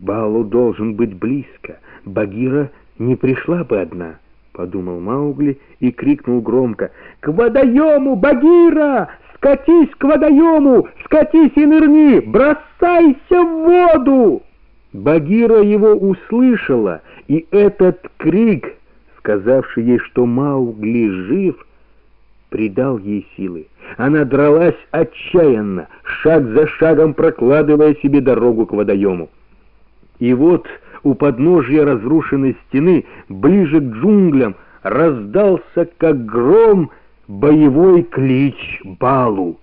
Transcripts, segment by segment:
Балу должен быть близко. Багира не пришла бы одна, — подумал Маугли и крикнул громко. «К водоему, Багира! Скатись к водоему! Скатись и нырни! Бросайся в воду!» Багира его услышала, и этот крик, сказавший ей, что Маугли жив, придал ей силы. Она дралась отчаянно, шаг за шагом прокладывая себе дорогу к водоему. И вот у подножья разрушенной стены, ближе к джунглям, раздался, как гром, боевой клич Балу.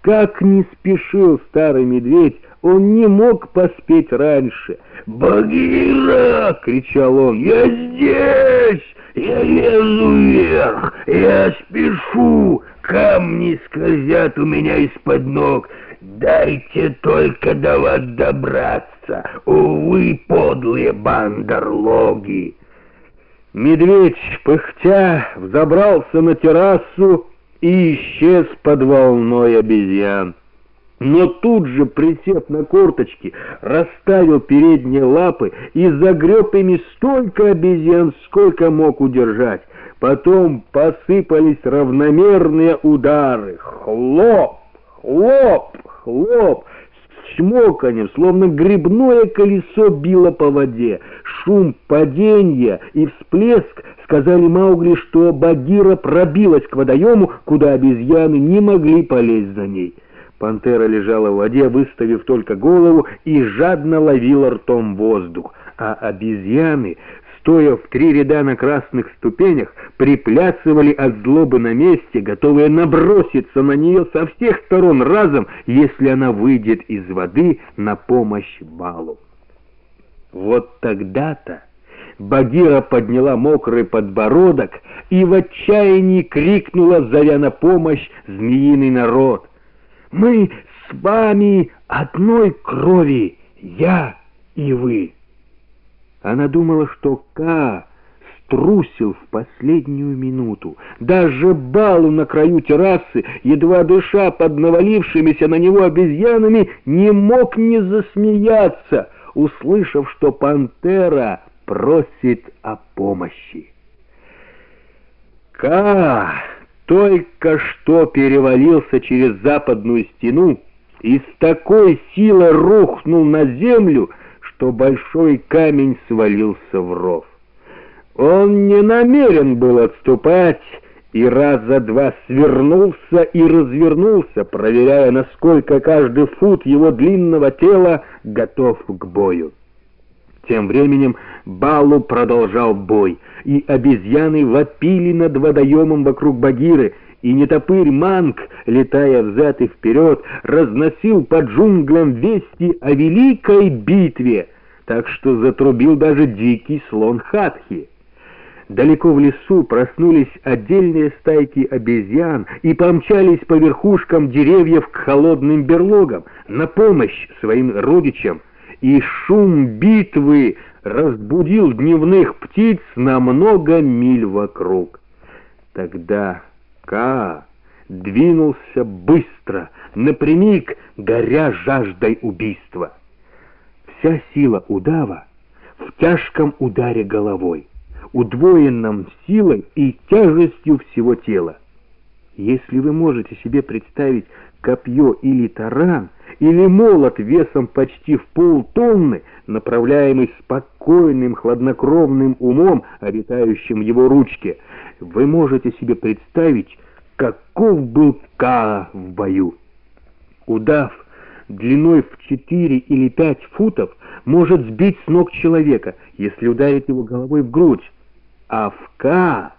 Как не спешил старый медведь, он не мог поспеть раньше. «Багира!» — кричал он. «Я здесь! Я лезу вверх! Я спешу! Камни скользят у меня из-под ног! Дайте только до вас добраться! Увы, подлые бандерлоги!» Медведь, пыхтя, взобрался на террасу и исчез под волной обезьян. Но тут же, присев на корточки, расставил передние лапы и загреб ими столько обезьян, сколько мог удержать. Потом посыпались равномерные удары. Хлоп, хлоп, хлоп, с чмоканьем, словно грибное колесо било по воде. Шум падения и всплеск сказали Маугли, что Багира пробилась к водоему, куда обезьяны не могли полезть за ней. Пантера лежала в воде, выставив только голову, и жадно ловила ртом воздух, а обезьяны, стоя в три ряда на красных ступенях, приплясывали от злобы на месте, готовые наброситься на нее со всех сторон разом, если она выйдет из воды на помощь балу. Вот тогда-то Багира подняла мокрый подбородок и в отчаянии крикнула, зовя на помощь змеиный народ. «Мы с вами одной крови, я и вы!» Она думала, что Ка струсил в последнюю минуту. Даже Балу на краю террасы, едва дыша под навалившимися на него обезьянами, не мог не засмеяться, услышав, что пантера просит о помощи. Ка только что перевалился через западную стену и с такой силой рухнул на землю, что большой камень свалился в ров. Он не намерен был отступать, и раза два свернулся и развернулся, проверяя, насколько каждый фут его длинного тела готов к бою. Тем временем Балу продолжал бой, и обезьяны вопили над водоемом вокруг Багиры, и нетопырь Манг, летая взад и вперед, разносил по джунглям вести о великой битве, так что затрубил даже дикий слон Хатхи. Далеко в лесу проснулись отдельные стайки обезьян и помчались по верхушкам деревьев к холодным берлогам на помощь своим родичам, и шум битвы разбудил дневных птиц на много миль вокруг. Тогда Ка двинулся быстро, напрямик, горя жаждой убийства. Вся сила удава в тяжком ударе головой, удвоенном силой и тяжестью всего тела. Если вы можете себе представить копье или таран, или молот весом почти в полтонны, направляемый спокойным, хладнокровным умом, обитающим в его ручке, вы можете себе представить, каков был Каа в бою. Удав длиной в 4 или 5 футов может сбить с ног человека, если ударить его головой в грудь, а в Каа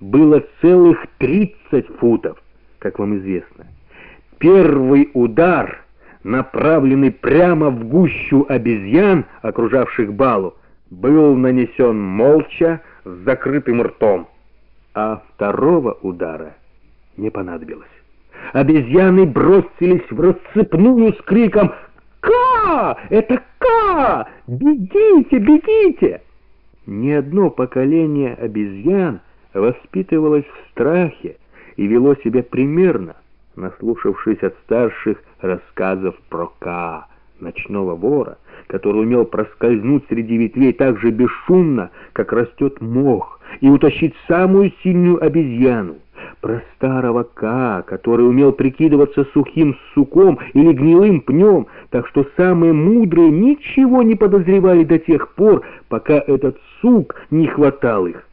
было целых 30 футов, как вам известно. Первый удар, направленный прямо в гущу обезьян, окружавших балу, был нанесен молча, с закрытым ртом, а второго удара не понадобилось. Обезьяны бросились в расцепную с криком «Ка! Это Ка! Бегите, бегите!» Ни одно поколение обезьян воспитывалось в страхе и вело себя примерно, наслушавшись от старших рассказов про Ка. ночного вора, который умел проскользнуть среди ветвей так же бесшумно, как растет мох, и утащить самую сильную обезьяну, про старого Ка, который умел прикидываться сухим суком или гнилым пнем, так что самые мудрые ничего не подозревали до тех пор, пока этот сук не хватал их.